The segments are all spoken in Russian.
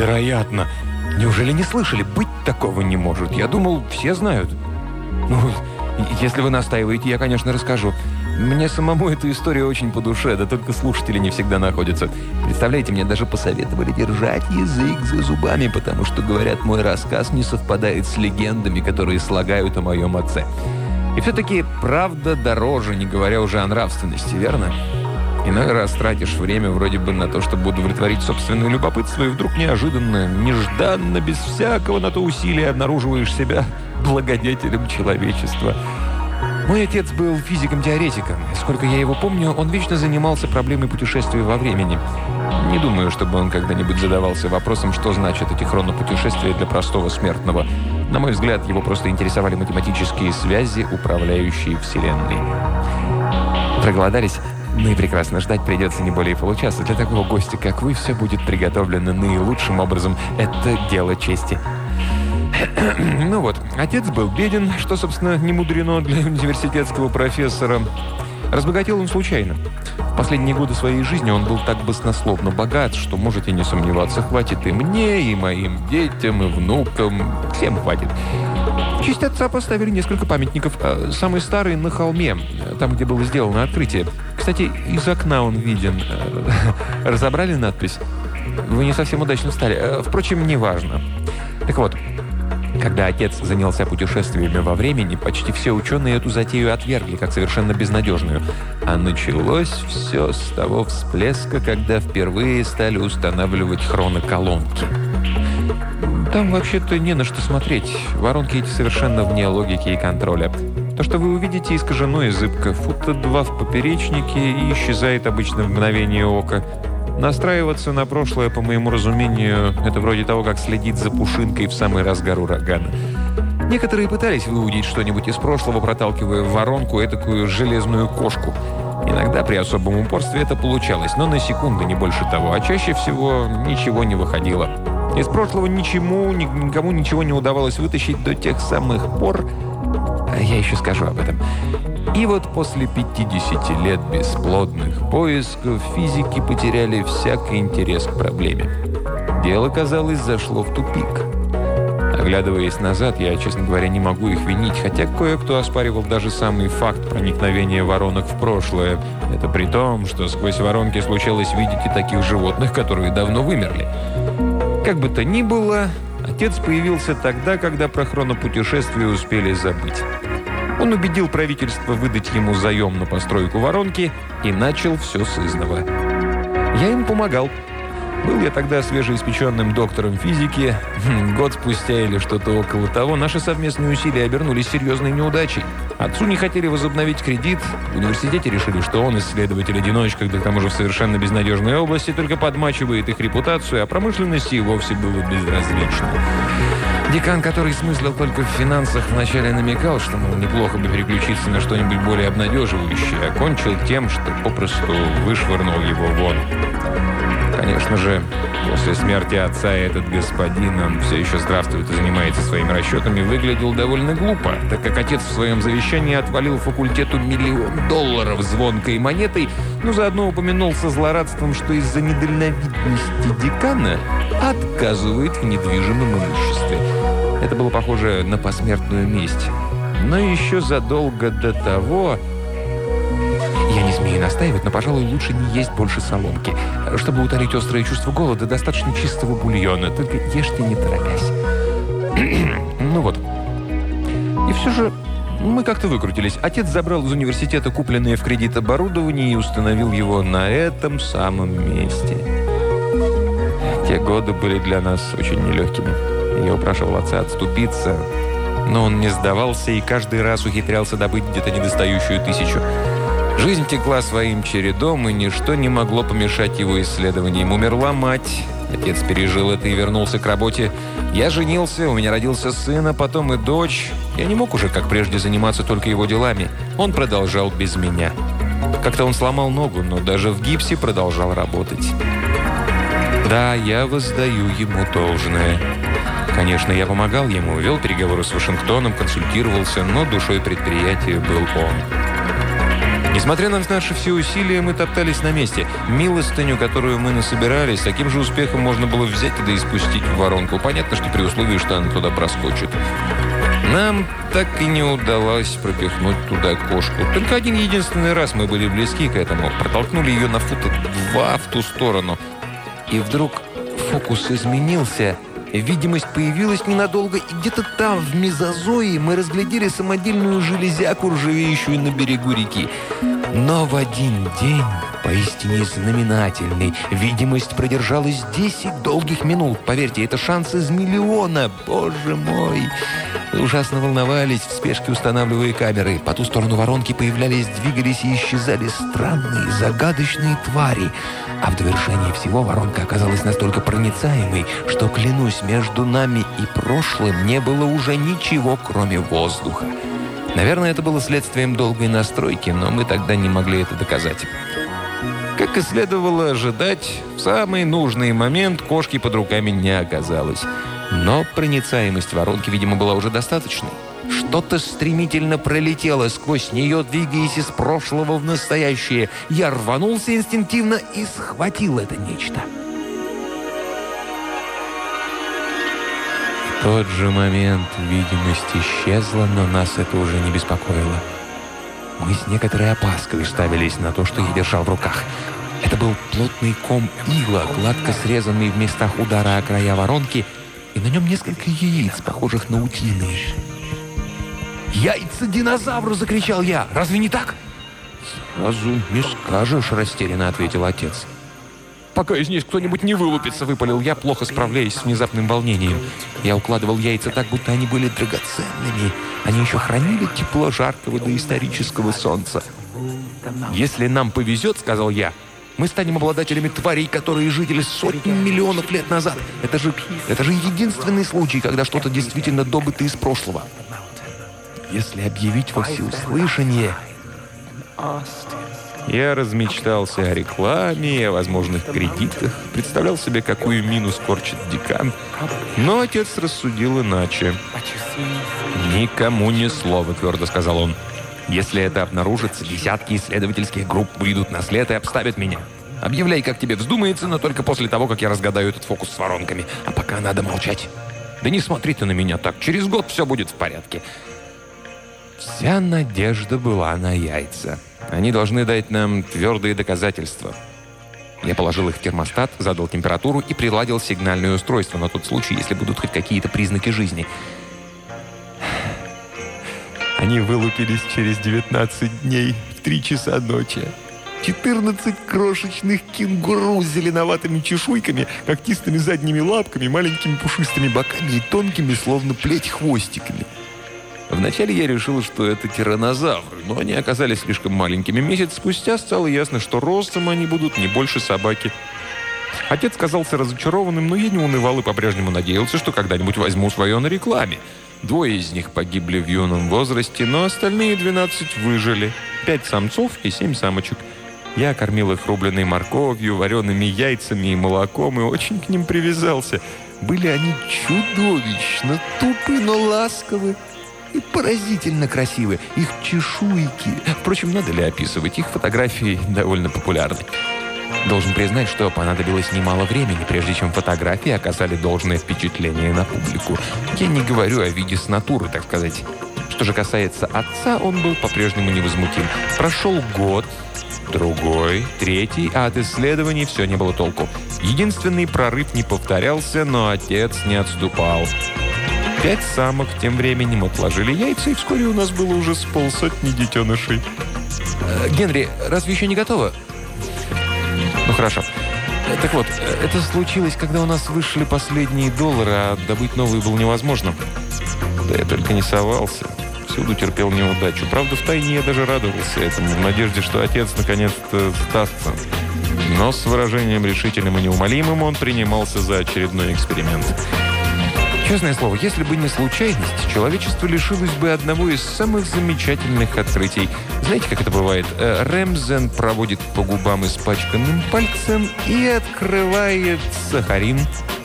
Невероятно! Неужели не слышали? Быть такого не может. Я думал, все знают. Ну, если вы настаиваете, я, конечно, расскажу. Мне самому эта история очень по душе, да только слушатели не всегда находятся. Представляете, мне даже посоветовали держать язык за зубами, потому что, говорят, мой рассказ не совпадает с легендами, которые слагают о моем отце. И все-таки правда дороже, не говоря уже о нравственности, верно? Иной раз тратишь время вроде бы на то, чтобы удовлетворить собственное любопытство, и вдруг неожиданно, нежданно, без всякого на то усилия обнаруживаешь себя благодетелем человечества. Мой отец был физиком-теоретиком. Сколько я его помню, он вечно занимался проблемой путешествия во времени. Не думаю, чтобы он когда-нибудь задавался вопросом, что значит эти хронопутешествия для простого смертного. На мой взгляд, его просто интересовали математические связи, управляющие Вселенной. Проголодались? Ну и прекрасно, ждать придется не более получаса. Для такого гостя, как вы, все будет приготовлено наилучшим образом. Это дело чести. Ну вот, отец был беден, что, собственно, не мудрено для университетского профессора. Разбогател он случайно. В последние годы своей жизни он был так баснословно богат, что, можете не сомневаться, хватит и мне, и моим детям, и внукам. Всем хватит. В честь отца поставили несколько памятников. А, самый старый на холме, там, где было сделано открытие. Кстати, из окна он виден. Разобрали надпись? Вы не совсем удачно встали. Э, впрочем, неважно. Так вот, когда отец занялся путешествиями во времени, почти все ученые эту затею отвергли, как совершенно безнадежную. А началось все с того всплеска, когда впервые стали устанавливать хроноколонки. Там вообще-то не на что смотреть. Воронки эти совершенно вне логики и контроля. То, что вы увидите, искажено и зыбко. Фута два в поперечнике и исчезает обычно в мгновение ока. Настраиваться на прошлое, по моему разумению, это вроде того, как следить за пушинкой в самый разгар урагана. Некоторые пытались выудить что-нибудь из прошлого, проталкивая в воронку этакую железную кошку. Иногда при особом упорстве это получалось, но на секунды, не больше того, а чаще всего ничего не выходило. Из прошлого ничему, никому ничего не удавалось вытащить до тех самых пор, я еще скажу об этом, и вот после 50 лет бесплодных поисков физики потеряли всякий интерес к проблеме. Дело, казалось, зашло в тупик. Оглядываясь назад, я, честно говоря, не могу их винить, хотя кое-кто оспаривал даже самый факт проникновения воронок в прошлое. Это при том, что сквозь воронки случалось видеть и таких животных, которые давно вымерли. Как бы то ни было, отец появился тогда, когда про хронопутешествие успели забыть. Он убедил правительство выдать ему заем на постройку воронки и начал все с. Я им помогал. Был я тогда свежеиспеченным доктором физики. Хм, год спустя или что-то около того, наши совместные усилия обернулись серьезной неудачей. Отцу не хотели возобновить кредит. В университете решили, что он исследователь-одиночка, да к тому же в совершенно безнадежной области, только подмачивает их репутацию, а промышленности и вовсе было безразлично. Декан, который смыслил только в финансах, вначале намекал, что, мол, неплохо бы переключиться на что-нибудь более обнадеживающее, окончил тем, что попросту вышвырнул его вон. Конечно же, после смерти отца этот господин, он все еще здравствует и занимается своими расчетами, выглядел довольно глупо, так как отец в своем завещании отвалил факультету миллион долларов звонкой монетой, но заодно упомянул со злорадством, что из-за недальновидности декана отказывает в недвижимом имуществе. Это было похоже на посмертную месть. Но еще задолго до того... Я не смею настаивать, но, пожалуй, лучше не есть больше соломки. Чтобы утолить острое чувство голода, достаточно чистого бульона. Только ешьте не торопясь. ну вот. И все же мы как-то выкрутились. Отец забрал из университета купленное в кредит оборудование и установил его на этом самом месте. Те годы были для нас очень нелегкими. Я упрашивал отца отступиться, но он не сдавался и каждый раз ухитрялся добыть где-то недостающую тысячу. Жизнь текла своим чередом, и ничто не могло помешать его исследованиям. Умерла мать, отец пережил это и вернулся к работе. Я женился, у меня родился сын, а потом и дочь. Я не мог уже, как прежде, заниматься только его делами. Он продолжал без меня. Как-то он сломал ногу, но даже в гипсе продолжал работать. Да, я воздаю ему должное. Конечно, я помогал ему, вел переговоры с Вашингтоном, консультировался, но душой предприятия был он. Несмотря на наши все усилия, мы топтались на месте. Милостыню, которую мы насобирались, таким же успехом можно было взять и да и спустить в воронку. Понятно, что при условии, что она туда проскочит. Нам так и не удалось пропихнуть туда кошку. Только один единственный раз мы были близки к этому. Протолкнули ее на фута два в ту сторону. И вдруг фокус изменился – Видимость появилась ненадолго, и где-то там, в мезозое, мы разглядели самодельную железяку, ржавеющую на берегу реки. Но в один день, поистине знаменательный, видимость продержалась 10 долгих минут. Поверьте, это шанс из миллиона. Боже мой! Ужасно волновались, в спешке устанавливая камеры. По ту сторону воронки появлялись, двигались и исчезали странные, загадочные твари. А в довершение всего воронка оказалась настолько проницаемой, что, клянусь, между нами и прошлым не было уже ничего, кроме воздуха. Наверное, это было следствием долгой настройки, но мы тогда не могли это доказать. Как и следовало ожидать, в самый нужный момент кошки под руками не оказалось. Но проницаемость воронки, видимо, была уже достаточной. Что-то стремительно пролетело сквозь нее, двигаясь из прошлого в настоящее. Я рванулся инстинктивно и схватил это нечто. В тот же момент видимость исчезла, но нас это уже не беспокоило. Мы с некоторой опаской уставились на то, что я держал в руках. Это был плотный ком ила, гладко срезанный в местах удара о края воронки, и на нем несколько яиц, похожих на утиные. «Яйца динозавру!» — закричал я. «Разве не так?» «Сразу не скажешь», — растерянно ответил отец. «Пока из них кто-нибудь не вылупится», — выпалил я, плохо справляясь с внезапным волнением. Я укладывал яйца так, будто они были драгоценными. Они еще хранили тепло жаркого доисторического солнца. «Если нам повезет», — сказал я, — «мы станем обладателями тварей, которые жили сотни миллионов лет назад. Это же, это же единственный случай, когда что-то действительно добыто из прошлого». Если объявить во всеуслышание... Я размечтался о рекламе о возможных кредитах, представлял себе, какую минус корчит декан. Но отец рассудил иначе. «Никому ни слова», — твердо сказал он. «Если это обнаружится, десятки исследовательских групп выйдут на след и обставят меня. Объявляй, как тебе вздумается, но только после того, как я разгадаю этот фокус с воронками. А пока надо молчать. Да не смотри ты на меня так. Через год все будет в порядке. Вся надежда была на яйца. Они должны дать нам твердые доказательства. Я положил их в термостат, задал температуру и приладил сигнальное устройство на тот случай, если будут хоть какие-то признаки жизни. Они вылупились через 19 дней в 3 часа ночи. 14 крошечных кенгуру с зеленоватыми чешуйками, когтистыми задними лапками, маленькими пушистыми боками и тонкими, словно плеть, хвостиками. Вначале я решил, что это тиранозавры, но они оказались слишком маленькими. Месяц спустя стало ясно, что ростом они будут не больше собаки. Отец казался разочарованным, но я не унывал и по-прежнему надеялся, что когда-нибудь возьму свое на рекламе. Двое из них погибли в юном возрасте, но остальные 12 выжили. Пять самцов и семь самочек. Я кормил их рубленой морковью, вареными яйцами и молоком и очень к ним привязался. Были они чудовищно тупы, но ласковы и поразительно красивы. Их чешуйки. Впрочем, надо ли описывать? Их фотографии довольно популярны. Должен признать, что понадобилось немало времени, прежде чем фотографии оказали должное впечатление на публику. Я не говорю о виде с натуры, так сказать. Что же касается отца, он был по-прежнему невозмутим. Прошел год, другой, третий, а от исследований все не было толку. Единственный прорыв не повторялся, но отец не отступал. Пять самок тем временем отложили яйца, и вскоре у нас было уже с полсотни детенышей. Э, Генри, разве еще не готово? Ну, хорошо. Так вот, это случилось, когда у нас вышли последние доллары, а добыть новые было невозможно. Да я только не совался. Всюду терпел неудачу. Правда, в тайне я даже радовался этому, в надежде, что отец наконец-то сдастся. Но с выражением решительным и неумолимым он принимался за очередной эксперимент. Честное слово, если бы не случайность, человечество лишилось бы одного из самых замечательных открытий. Знаете, как это бывает? Э, Рэмзен проводит по губам испачканным пальцем и открывает сахарин.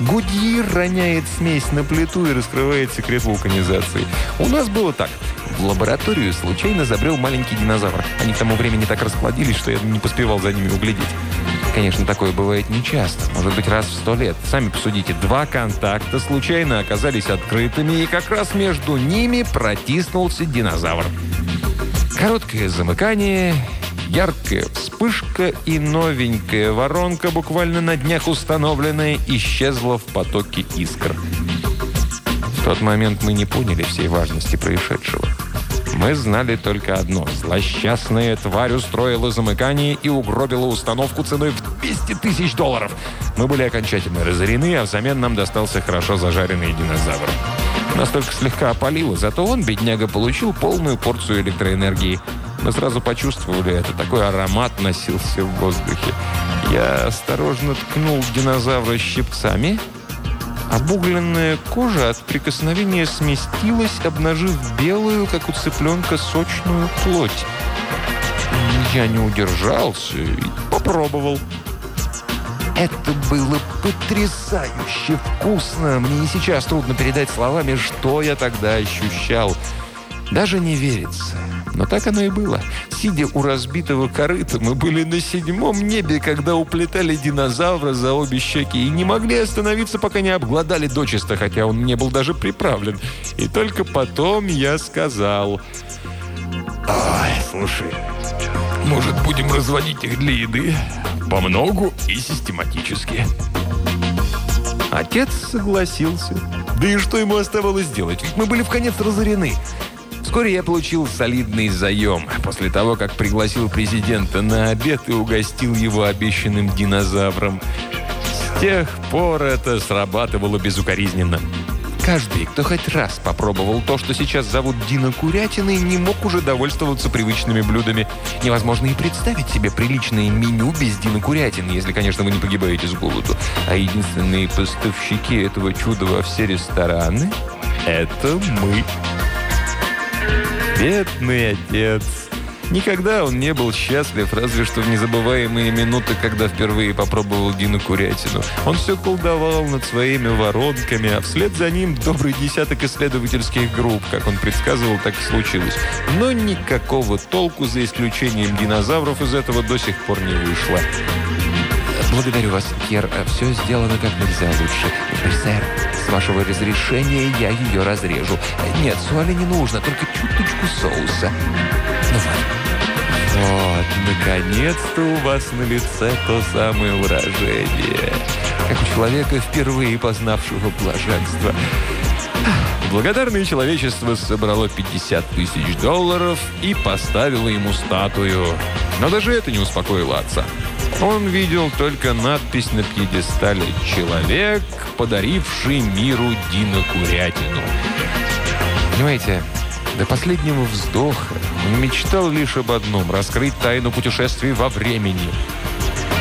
Гудьир роняет смесь на плиту и раскрывает секрет вулканизации. У нас было так. В лабораторию случайно забрел маленький динозавр. Они к тому времени так расплодились, что я не поспевал за ними углядеть. Конечно, такое бывает нечасто. Может быть, раз в сто лет. Сами посудите, два контакта случайно оказались открытыми, и как раз между ними протиснулся динозавр. Короткое замыкание, яркая вспышка и новенькая воронка, буквально на днях установленная, исчезла в потоке искр. В тот момент мы не поняли всей важности происшедшего. Мы знали только одно. Злосчастная тварь устроила замыкание и угробила установку ценой в 200 тысяч долларов. Мы были окончательно разорены, а взамен нам достался хорошо зажаренный динозавр. Нас только слегка опалило, зато он, бедняга, получил полную порцию электроэнергии. Мы сразу почувствовали это. Такой аромат носился в воздухе. Я осторожно ткнул динозавра щипцами – Обугленная кожа от прикосновения сместилась, обнажив белую, как у цыпленка, сочную плоть. Я не удержался и попробовал. Это было потрясающе вкусно. Мне и сейчас трудно передать словами, что я тогда ощущал. Даже не верится. Но так оно и было. Сидя у разбитого корыта, мы были на седьмом небе, когда уплетали динозавра за обе щеки и не могли остановиться, пока не обглодали дочисто, хотя он не был даже приправлен. И только потом я сказал... «Ай, слушай, может, будем разводить их для еды? По многу и систематически». Отец согласился. Да и что ему оставалось делать? Ведь мы были в конец разорены. Вскоре я получил солидный заем после того, как пригласил президента на обед и угостил его обещанным динозавром. С тех пор это срабатывало безукоризненно. Каждый, кто хоть раз попробовал то, что сейчас зовут динокурятиной, не мог уже довольствоваться привычными блюдами. Невозможно и представить себе приличное меню без динокурятины, если, конечно, вы не погибаете с голоду. А единственные поставщики этого чуда во все рестораны – это мы. Бедный отец. Никогда он не был счастлив, разве что в незабываемые минуты, когда впервые попробовал Дину Курятину. Он все колдовал над своими воронками, а вслед за ним добрый десяток исследовательских групп. Как он предсказывал, так и случилось. Но никакого толку, за исключением динозавров, из этого до сих пор не вышло. «Благодарю вас, Кер. Все сделано как нельзя лучше. Сэр, с вашего разрешения я ее разрежу. Нет, соли не нужно, только чуточку соуса. Ну вот. Наконец-то у вас на лице то самое выражение. Как у человека, впервые познавшего блаженство. Благодарное человечество собрало 50 тысяч долларов и поставило ему статую. Но даже это не успокоило отца. Он видел только надпись на пьедестале «Человек, подаривший миру динокурятину». Понимаете, до последнего вздоха он мечтал лишь об одном – раскрыть тайну путешествий во времени.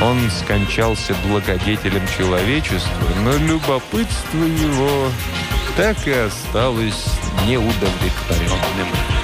Он скончался благодетелем человечества, но любопытство его так и осталось неудовлетворенным.